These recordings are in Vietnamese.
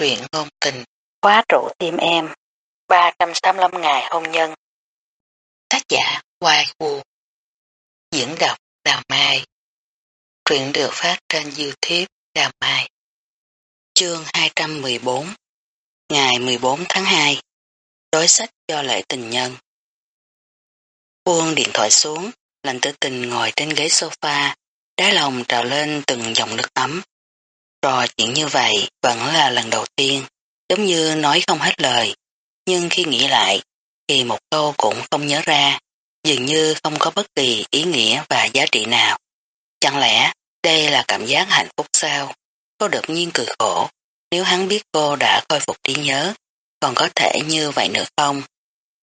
truyện ngôn tình, khóa trụ tim em, 385 ngày hôn nhân. Tác giả Hoài Vũ Diễn đọc Đào Mai. Truyện được phát trên Youtube Đào Mai. Chương 214 Ngày 14 tháng 2 Đối sách cho lễ tình nhân. Buông điện thoại xuống, lành tử tình ngồi trên ghế sofa, đá lòng trào lên từng dòng nước ấm. Trò chuyện như vậy vẫn là lần đầu tiên, giống như nói không hết lời. Nhưng khi nghĩ lại, thì một câu cũng không nhớ ra, dường như không có bất kỳ ý nghĩa và giá trị nào. Chẳng lẽ đây là cảm giác hạnh phúc sao? Cô đột nhiên cười khổ, nếu hắn biết cô đã khôi phục trí nhớ, còn có thể như vậy nữa không?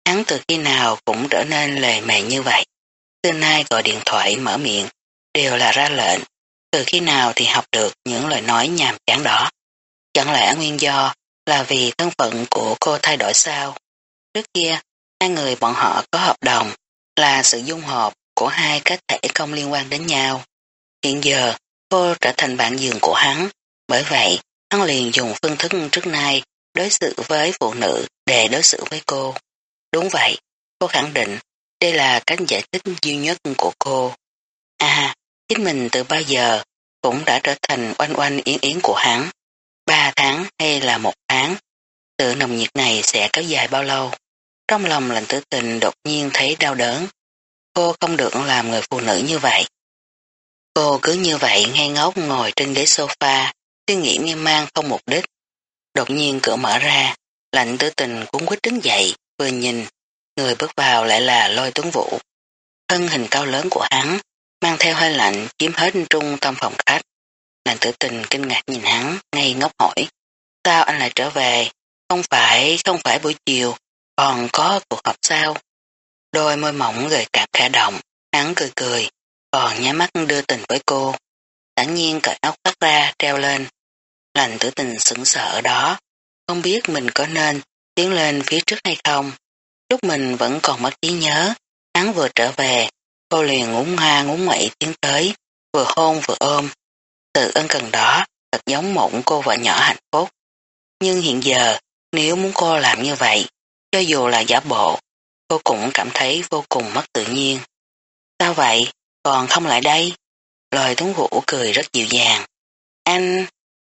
Hắn từ khi nào cũng trở nên lề mề như vậy. Từ nay gọi điện thoại mở miệng, đều là ra lệnh, từ khi nào thì học được những lời nói nhàm chán đó. Chẳng lẽ nguyên do là vì thân phận của cô thay đổi sao? Trước kia, hai người bọn họ có hợp đồng là sự dung hợp của hai cách thể không liên quan đến nhau. Hiện giờ, cô trở thành bạn giường của hắn, bởi vậy hắn liền dùng phương thức trước nay đối xử với phụ nữ để đối xử với cô. Đúng vậy, cô khẳng định đây là cách giải thích duy nhất của cô. À, chính mình từ bao giờ cũng đã trở thành oanh oanh yến yến của hắn. Ba tháng hay là một tháng, tự nồng nhiệt này sẽ kéo dài bao lâu? Trong lòng lạnh tử tình đột nhiên thấy đau đớn. Cô không được làm người phụ nữ như vậy. Cô cứ như vậy ngay ngốc ngồi trên ghế sofa, suy nghĩ miên man không mục đích. Đột nhiên cửa mở ra, lạnh tử tình cũng quyết đứng dậy, vừa nhìn, người bước vào lại là lôi tuấn vũ. Thân hình cao lớn của hắn, mang theo hơi lạnh chiếm hết trung tâm phòng khách. Nàng tử tình kinh ngạc nhìn hắn, ngay ngốc hỏi. Sao anh lại trở về? Không phải, không phải buổi chiều, còn có cuộc họp sao? Đôi môi mỏng gợi cạp khả động, hắn cười cười, còn nhá mắt đưa tình với cô. Tản nhiên cởi áo khoác ra, treo lên. Lành tử tình sững sờ ở đó, không biết mình có nên tiến lên phía trước hay không. Lúc mình vẫn còn mất trí nhớ, hắn vừa trở về, cô liền ngúng hoa ngúng mậy tiến tới, vừa hôn vừa ôm. Sự ân cần đó thật giống mộng cô vợ nhỏ hạnh phúc. Nhưng hiện giờ, nếu muốn cô làm như vậy, cho dù là giả bộ, cô cũng cảm thấy vô cùng mất tự nhiên. Sao vậy? Còn không lại đây? Lời tuấn vũ cười rất dịu dàng. Anh,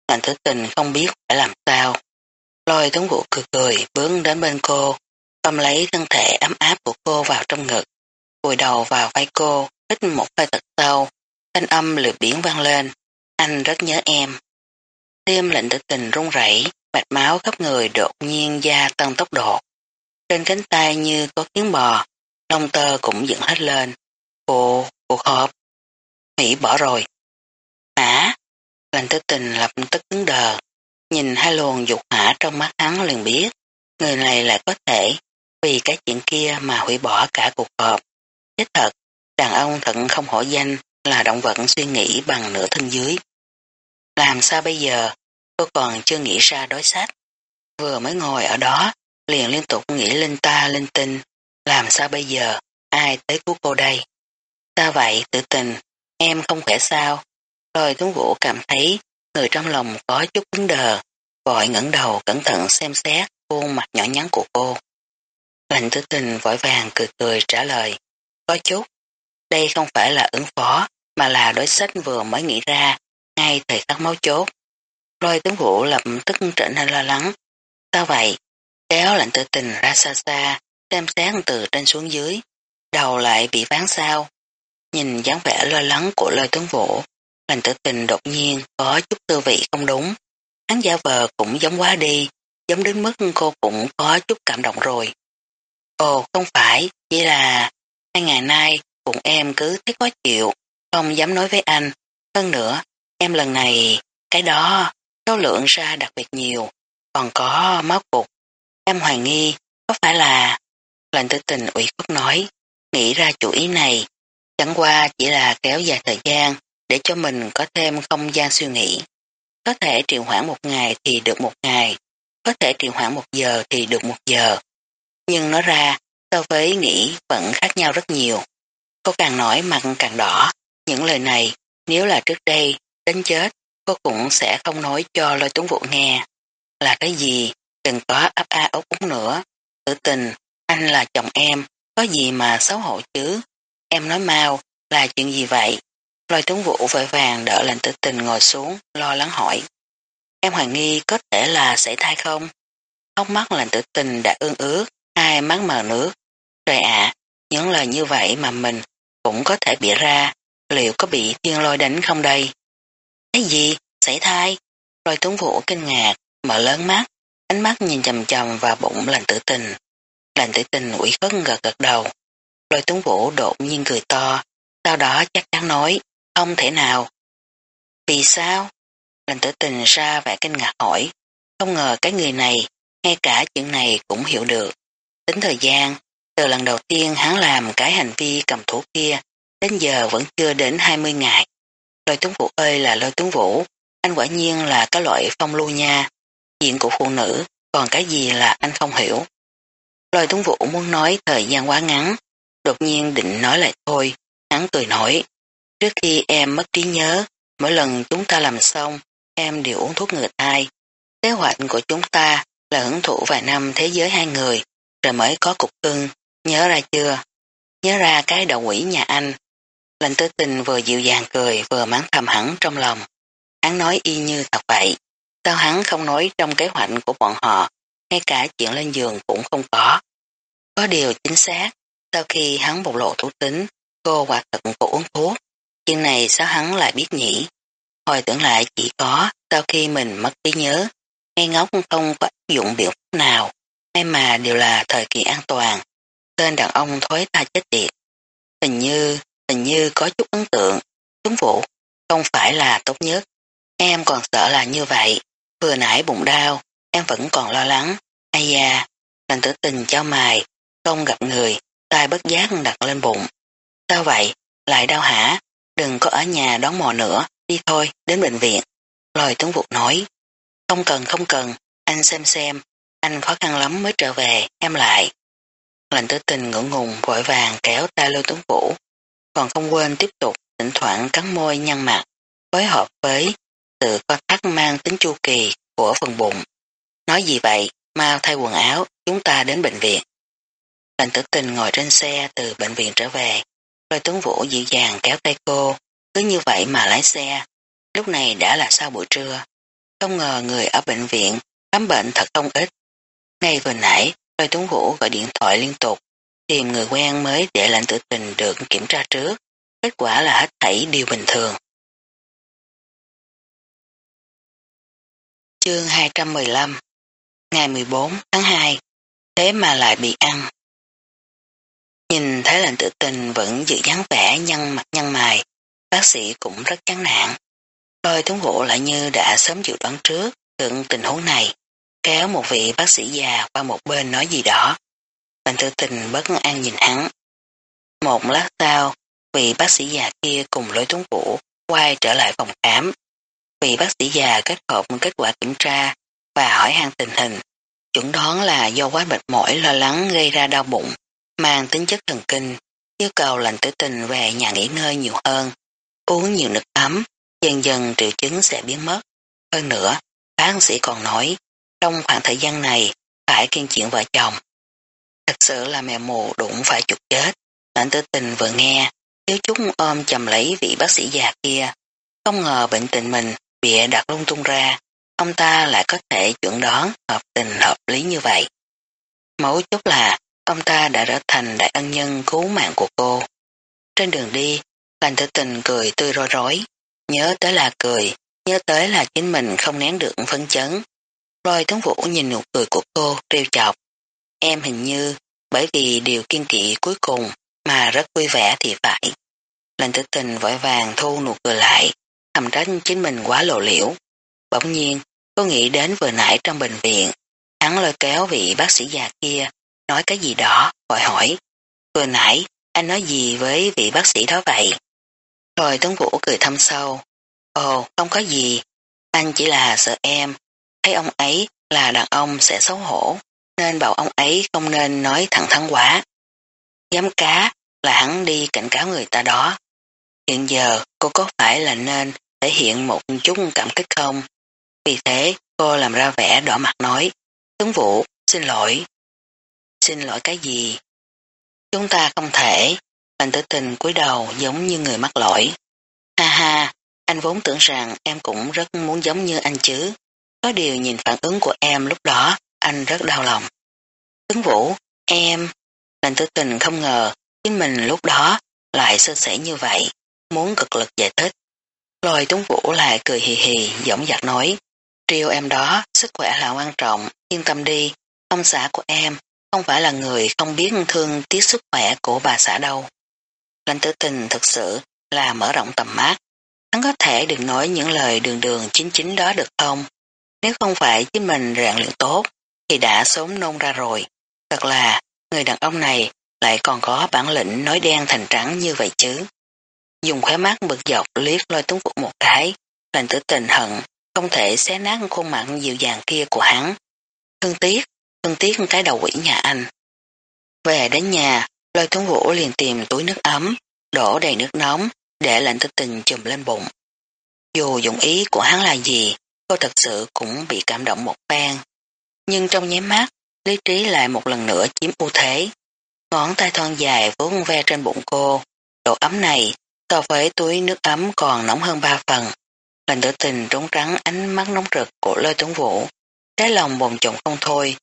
lành tử tình không biết phải làm sao. Lôi tuấn vũ cười cười bướng đến bên cô, ôm lấy thân thể ấm áp của cô vào trong ngực, vùi đầu vào vai cô, hít một hơi thật sâu, thanh âm lửa biển vang lên. Anh rất nhớ em. Tim lệnh tử tình run rẩy, mạch máu khắp người đột nhiên gia tăng tốc độ. Trên cánh tay như có kiến bò, lông tơ cũng dựng hết lên. Cô, cô họp. Mỹ bỏ rồi. Hả? Lệnh tử tình lập tức cứng đờ. Nhìn hai luồng dục hả trong mắt hắn liền biết. Người này lại có thể vì cái chuyện kia mà hủy bỏ cả cuộc họp. Chết thật, đàn ông thận không hổ danh là động vật suy nghĩ bằng nửa thân dưới. Làm sao bây giờ? Cô còn chưa nghĩ ra đối sách. Vừa mới ngồi ở đó, liền liên tục nghĩ linh ta linh tinh. Làm sao bây giờ? Ai tới cứu cô đây? Sao vậy, tự tình? Em không khỏe sao? Rồi tuấn vũ cảm thấy người trong lòng có chút cứng đờ, vội ngẩng đầu cẩn thận xem xét khuôn mặt nhỏ nhắn của cô. Lạnh tử tình vội vàng cười cười trả lời. Có chút. Đây không phải là ứng phó, mà là đối sách vừa mới nghĩ ra, ngay thời khắc máu chốt. Lôi tướng vũ lập tức trở nên lo lắng. Sao vậy? Kéo lạnh tử tình ra xa xa, xem xét từ trên xuống dưới. Đầu lại bị ván sao. Nhìn dáng vẻ lo lắng của lôi tướng vũ, lạnh tử tình đột nhiên có chút tư vị không đúng. Hắn giả vờ cũng giống quá đi, giống đến mức cô cũng có chút cảm động rồi. Ồ, không phải, chỉ là hai ngày nay bụng em cứ thấy khó chịu, không dám nói với anh. Hơn nữa, em lần này, cái đó, số lượng ra đặc biệt nhiều, còn có máu cục. Em hoài nghi, có phải là... Lệnh tử tình ủy khuất nói, nghĩ ra chủ ý này, chẳng qua chỉ là kéo dài thời gian để cho mình có thêm không gian suy nghĩ. Có thể trì hoãn một ngày thì được một ngày, có thể trì hoãn một giờ thì được một giờ. Nhưng nói ra, so với nghĩ vẫn khác nhau rất nhiều. Cô càng nói mặt càng đỏ, những lời này nếu là trước đây, đến chết, cô cũng sẽ không nói cho lôi tuấn vụ nghe. là cái gì, đừng có ấp a ốc úng nữa. Tự tình, anh là chồng em, có gì mà xấu hổ chứ. Em nói mau, là chuyện gì vậy? Lôi tướng vũ vội vàng đỡ lệnh tử tình ngồi xuống, lo lắng hỏi. Em hoài nghi có thể là xảy thai không? Hốc mắt lệnh tử tình đã ương ướt, hai mắt mờ nước. Trời ạ, những lời như vậy mà mình cũng có thể bịa ra, liệu có bị thiên lôi đánh không đây? Cái gì? Xảy thai? Lôi tuấn vũ kinh ngạc, mở lớn mắt, ánh mắt nhìn chầm chầm vào bụng lành tử tình. Lành tử tình ủy khuất gật gật đầu. Lôi tuấn vũ đột nhiên cười to, sau đó chắc chắn nói, không thể nào. Vì sao? Lành tử tình ra vẻ kinh ngạc hỏi, không ngờ cái người này, ngay cả chuyện này cũng hiểu được. Tính thời gian, từ lần đầu tiên hắn làm cái hành vi cầm thủ kia, đến giờ vẫn chưa đến 20 ngày. Lôi tuấn vũ ơi là lôi tuấn vũ, anh quả nhiên là cái loại phong lưu nha, diện của phụ nữ, còn cái gì là anh không hiểu. Lôi tuấn vũ muốn nói thời gian quá ngắn, đột nhiên định nói lại thôi, hắn cười nổi. Trước khi em mất trí nhớ, mỗi lần chúng ta làm xong, em đều uống thuốc ngừa thai. Kế hoạch của chúng ta là hưởng thụ vài năm thế giới hai người, rồi mới có cục cưng, nhớ ra chưa? Nhớ ra cái đầu quỷ nhà anh. Lành tư tình vừa dịu dàng cười vừa mắng thầm hẳn trong lòng. Hắn nói y như thật vậy. Sao hắn không nói trong kế hoạch của bọn họ, ngay cả chuyện lên giường cũng không có. Có điều chính xác, sau khi hắn bộc lộ thủ tính, cô quả thật cô uống thuốc. Chuyện này sao hắn lại biết nhỉ? Hồi tưởng lại chỉ có sau khi mình mất trí nhớ, ngay ngốc không có áp dụng biện pháp nào, hay mà đều là thời kỳ an toàn. Tên đàn ông thối ta chết tiệt. Hình như, hình như có chút ấn tượng, chúng vụ, không phải là tốt nhất. Em còn sợ là như vậy, vừa nãy bụng đau, em vẫn còn lo lắng. Ây da, lành tử tình cho mài, không gặp người, tai bất giác đặt lên bụng. Sao vậy? Lại đau hả? Đừng có ở nhà đón mò nữa, đi thôi, đến bệnh viện. Lôi tướng vụ nói. Không cần, không cần, anh xem xem, anh khó khăn lắm mới trở về, em lại. Lành tử tình ngưỡng ngùng vội vàng kéo tay lôi tuấn vũ, còn không quên tiếp tục thỉnh thoảng cắn môi nhăn mặt, phối hợp với sự co thắt mang tính chu kỳ của phần bụng. Nói gì vậy, mau thay quần áo, chúng ta đến bệnh viện. Lành tử tình ngồi trên xe từ bệnh viện trở về, lôi tuấn vũ dịu dàng kéo tay cô, cứ như vậy mà lái xe. Lúc này đã là sau buổi trưa. Không ngờ người ở bệnh viện khám bệnh thật không ít. Ngay vừa nãy, lôi Tuấn vũ gọi điện thoại liên tục, tìm người quen mới để lệnh tử tình được kiểm tra trước. Kết quả là hết thảy điều bình thường. Chương 215 Ngày 14 tháng 2 Thế mà lại bị ăn Nhìn thấy lệnh tự tình vẫn giữ dáng vẻ nhăn mặt nhăn mày, bác sĩ cũng rất chán nản. Lôi Tuấn Vũ lại như đã sớm dự đoán trước tượng tình huống này, kéo một vị bác sĩ già qua một bên nói gì đó. Lệnh tử tình bất an nhìn hắn. Một lát sau, vị bác sĩ già kia cùng lối tuấn vũ quay trở lại phòng khám. Vị bác sĩ già kết hợp kết quả kiểm tra và hỏi han tình hình. Chuẩn đoán là do quá mệt mỏi lo lắng gây ra đau bụng mang tính chất thần kinh, yêu cầu lành tử tình về nhà nghỉ ngơi nhiều hơn, uống nhiều nước ấm, dần dần triệu chứng sẽ biến mất. Hơn nữa, bác sĩ còn nói, trong khoảng thời gian này phải kiên chuyện vợ chồng. Thật sự là mẹ mù đụng phải chục chết, Lãnh tử tình vừa nghe, thiếu chút ôm chầm lấy vị bác sĩ già kia, không ngờ bệnh tình mình bị đặt lung tung ra, ông ta lại có thể chuẩn đoán hợp tình hợp lý như vậy. Mấu chốt là ông ta đã trở thành đại ân nhân cứu mạng của cô. Trên đường đi, lành tử tình cười tươi rối rối, nhớ tới là cười, nhớ tới là chính mình không nén được phấn chấn. Lôi tướng vũ nhìn nụ cười của cô, trêu chọc. Em hình như, bởi vì điều kiên kỵ cuối cùng mà rất vui vẻ thì phải. Lệnh tử tình vội vàng thu nụ cười lại, thầm trách chính mình quá lộ liễu. Bỗng nhiên, cô nghĩ đến vừa nãy trong bệnh viện, hắn lôi kéo vị bác sĩ già kia nói cái gì đó, gọi hỏi. Vừa nãy, anh nói gì với vị bác sĩ đó vậy? Rồi Tuấn Vũ cười thâm sâu. Ồ, không có gì. Anh chỉ là sợ em. Thấy ông ấy là đàn ông sẽ xấu hổ, nên bảo ông ấy không nên nói thẳng thắn quá. Dám cá là hắn đi cảnh cáo người ta đó. Hiện giờ cô có phải là nên thể hiện một chút cảm kích không? Vì thế cô làm ra vẻ đỏ mặt nói, tướng vũ, xin lỗi. Xin lỗi cái gì? Chúng ta không thể, anh tử tình cúi đầu giống như người mắc lỗi. Ha ha, anh vốn tưởng rằng em cũng rất muốn giống như anh chứ. Có điều nhìn phản ứng của em lúc đó, anh rất đau lòng. Tướng Vũ, em, lành tư tình không ngờ chính mình lúc đó lại sơ sẻ như vậy, muốn cực lực giải thích. Lôi tướng Vũ lại cười hì hì, giọng giặc nói, triều em đó, sức khỏe là quan trọng, yên tâm đi, ông xã của em không phải là người không biết thương tiếc sức khỏe của bà xã đâu. Lành tử tình thực sự là mở rộng tầm mắt. Hắn có thể đừng nói những lời đường đường chính chính đó được không? Nếu không phải chính mình rèn luyện tốt, thì đã sớm nôn ra rồi. Thật là, người đàn ông này lại còn có bản lĩnh nói đen thành trắng như vậy chứ. Dùng khóe mắt bực dọc liếc lôi tuấn phục một cái, lành tử tình hận, không thể xé nát khuôn mặt dịu dàng kia của hắn. Thương tiếc, thương tiếc cái đầu quỷ nhà anh. Về đến nhà, lôi tuấn vũ liền tìm túi nước ấm, đổ đầy nước nóng, để lạnh tử tình chùm lên bụng. Dù dụng ý của hắn là gì, cô thật sự cũng bị cảm động một phen. Nhưng trong nháy mắt, lý trí lại một lần nữa chiếm ưu thế. Ngón tay thon dài vốn ve trên bụng cô. Độ ấm này so với túi nước ấm còn nóng hơn ba phần. Lành tử tình trống trắng ánh mắt nóng rực của lôi tuấn vũ. Trái lòng bồn chồn không thôi.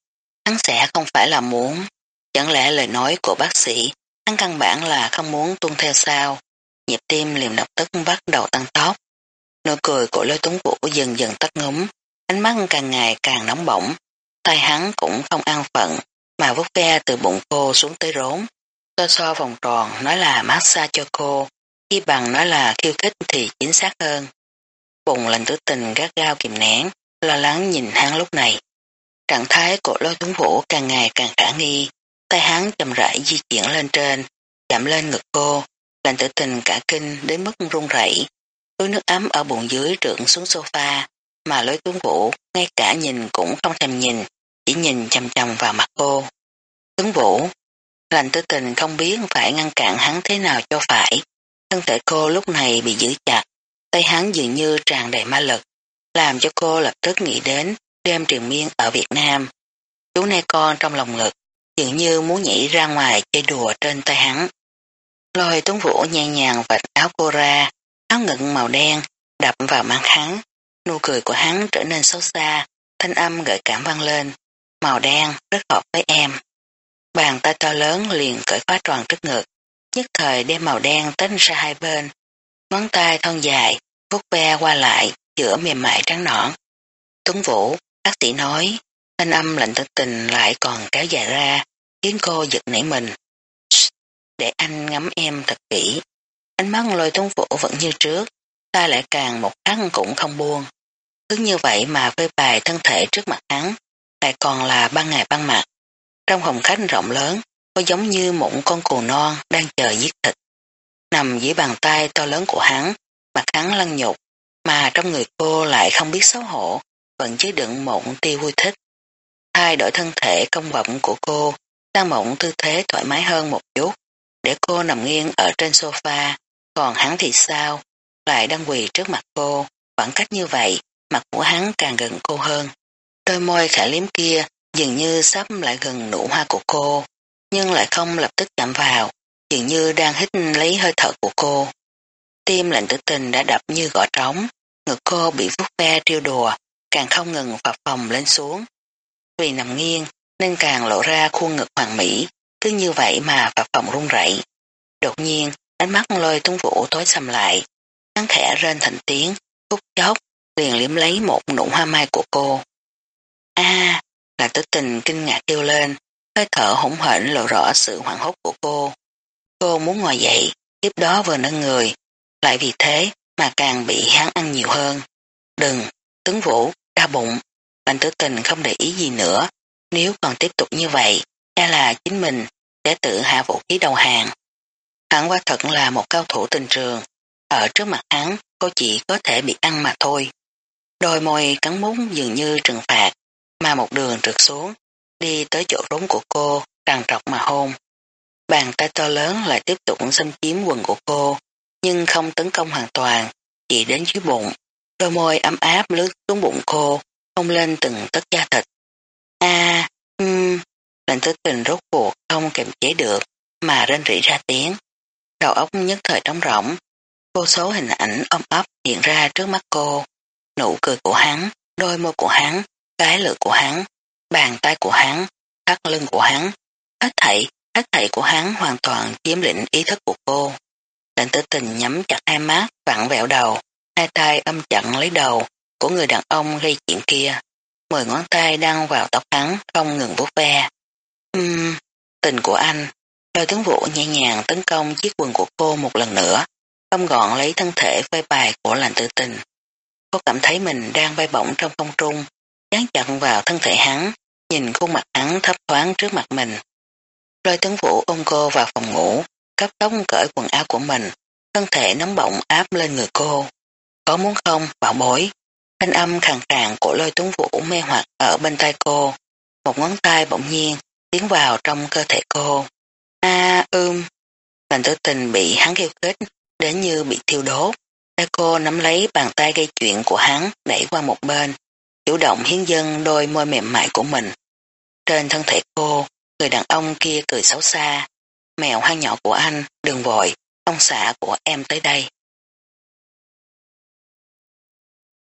Hắn sẽ không phải là muốn. Chẳng lẽ lời nói của bác sĩ hắn căn bản là không muốn tuân theo sao. Nhịp tim liền lập tức bắt đầu tăng tốc. Nụ cười của lôi tuấn vũ dần dần tắt ngấm, Ánh mắt càng ngày càng nóng bỏng. Tay hắn cũng không an phận mà vút ve từ bụng cô xuống tới rốn. Tôi so vòng tròn nói là massage cho cô, khi bằng nói là khiêu khích thì chính xác hơn. Bụng lành tử tình gắt gao kìm nén, lo lắng nhìn hắn lúc này. Trạng thái của lôi tuấn vũ càng ngày càng khả nghi, tay hắn chậm rãi di chuyển lên trên, chạm lên ngực cô, lành tử tình cả kinh đến mức run rẩy. Túi nước ấm ở bụng dưới trượng xuống sofa, mà lối tuấn vũ ngay cả nhìn cũng không thèm nhìn, chỉ nhìn chầm chầm vào mặt cô. Tuấn vũ, lành tư tình không biết phải ngăn cản hắn thế nào cho phải. Thân thể cô lúc này bị giữ chặt, tay hắn dường như tràn đầy ma lực, làm cho cô lập tức nghĩ đến đêm triền miên ở Việt Nam. Chú nay con trong lòng ngực, dường như muốn nhảy ra ngoài chơi đùa trên tay hắn. Lôi tuấn vũ nhẹ nhàng vạch áo cô ra, áo ngực màu đen, đập vào mang hắn. Nụ cười của hắn trở nên xấu xa, thanh âm gợi cảm vang lên. Màu đen, rất hợp với em. Bàn tay to lớn liền cởi khóa tròn trước ngực, nhất thời đem màu đen tính ra hai bên. Ngón tay thon dài, vuốt ve qua lại, giữa mềm mại trắng nõn. Tuấn Vũ, bác sĩ nói, thanh âm lạnh tử tình lại còn kéo dài ra, khiến cô giật nảy mình. Để anh ngắm em thật kỹ. Ánh mắt lôi tung Vũ vẫn như trước, ta lại càng một khắc cũng không buông. Cứ như vậy mà vơi bài thân thể trước mặt hắn, lại còn là ban ngày ban mặt. Trong phòng khách rộng lớn, có giống như một con cừu non đang chờ giết thịt. Nằm dưới bàn tay to lớn của hắn, mặt hắn lăn nhục, mà trong người cô lại không biết xấu hổ, vẫn chứa đựng một tia vui thích. Thay đổi thân thể công vọng của cô, sang mộng tư thế thoải mái hơn một chút, để cô nằm nghiêng ở trên sofa, còn hắn thì sao, lại đang quỳ trước mặt cô, khoảng cách như vậy, mặt của hắn càng gần cô hơn. Đôi môi khả liếm kia dường như sắp lại gần nụ hoa của cô, nhưng lại không lập tức chạm vào, dường như đang hít lấy hơi thở của cô. Tim lạnh tử tình đã đập như gõ trống, ngực cô bị vút ve triêu đùa, càng không ngừng phập phòng lên xuống. Vì nằm nghiêng nên càng lộ ra khuôn ngực hoàng mỹ, cứ như vậy mà phập phòng run rẩy. Đột nhiên, ánh mắt lôi tuấn vũ tối sầm lại, hắn khẽ rên thành tiếng, phút chốc, liền liếm lấy một nụ hoa mai của cô. a là tử tình kinh ngạc kêu lên, hơi thở hỗn hển lộ rõ sự hoảng hốt của cô. Cô muốn ngồi dậy, tiếp đó vừa nâng người, lại vì thế mà càng bị hắn ăn nhiều hơn. Đừng, tướng vũ, đau bụng, lành tử tình không để ý gì nữa, nếu còn tiếp tục như vậy, e là chính mình sẽ tự hạ vũ khí đầu hàng. Hắn quả thật là một cao thủ tình trường, ở trước mặt hắn cô chỉ có thể bị ăn mà thôi. Đôi môi cắn múng dường như trừng phạt, mà một đường trượt xuống, đi tới chỗ rốn của cô, tràn trọc mà hôn. Bàn tay to lớn lại tiếp tục xâm chiếm quần của cô, nhưng không tấn công hoàn toàn, chỉ đến dưới bụng, đôi môi ấm áp lướt xuống bụng cô, không lên từng tất da thịt. A, à, um, lệnh tử tình rốt cuộc không kiềm chế được, mà rên rỉ ra tiếng. Đầu óc nhất thời trống rỗng, vô số hình ảnh ôm ấp hiện ra trước mắt cô. Nụ cười của hắn, đôi môi của hắn, cái lưỡi của hắn, bàn tay của hắn, thắt lưng của hắn, hết thảy, hết thảy của hắn hoàn toàn chiếm lĩnh ý thức của cô. Lệnh tử tình nhắm chặt hai mắt, vặn vẹo đầu, hai tay âm chặn lấy đầu của người đàn ông gây chuyện kia. Mười ngón tay đang vào tóc hắn, không ngừng vuốt ve. Uhm, tình của anh. Lôi tướng vũ nhẹ nhàng tấn công chiếc quần của cô một lần nữa, không gọn lấy thân thể phơi bài của lành tử tình. Cô cảm thấy mình đang bay bổng trong không trung, dán chặn vào thân thể hắn, nhìn khuôn mặt hắn thấp thoáng trước mặt mình. Lôi tướng vũ ôm cô vào phòng ngủ, cấp tốc cởi quần áo của mình, thân thể nóng bỏng áp lên người cô. Có muốn không, bảo bối. Thanh âm khàn khàn của lôi tuấn vũ mê hoặc ở bên tay cô. Một ngón tay bỗng nhiên tiến vào trong cơ thể cô. A ưm. Lành tử tình bị hắn kêu kết đến như bị thiêu đốt. Tay cô nắm lấy bàn tay gây chuyện của hắn đẩy qua một bên, chủ động hiến dân đôi môi mềm mại của mình. Trên thân thể cô, người đàn ông kia cười xấu xa. Mèo hoang nhỏ của anh, đừng vội, ông xã của em tới đây.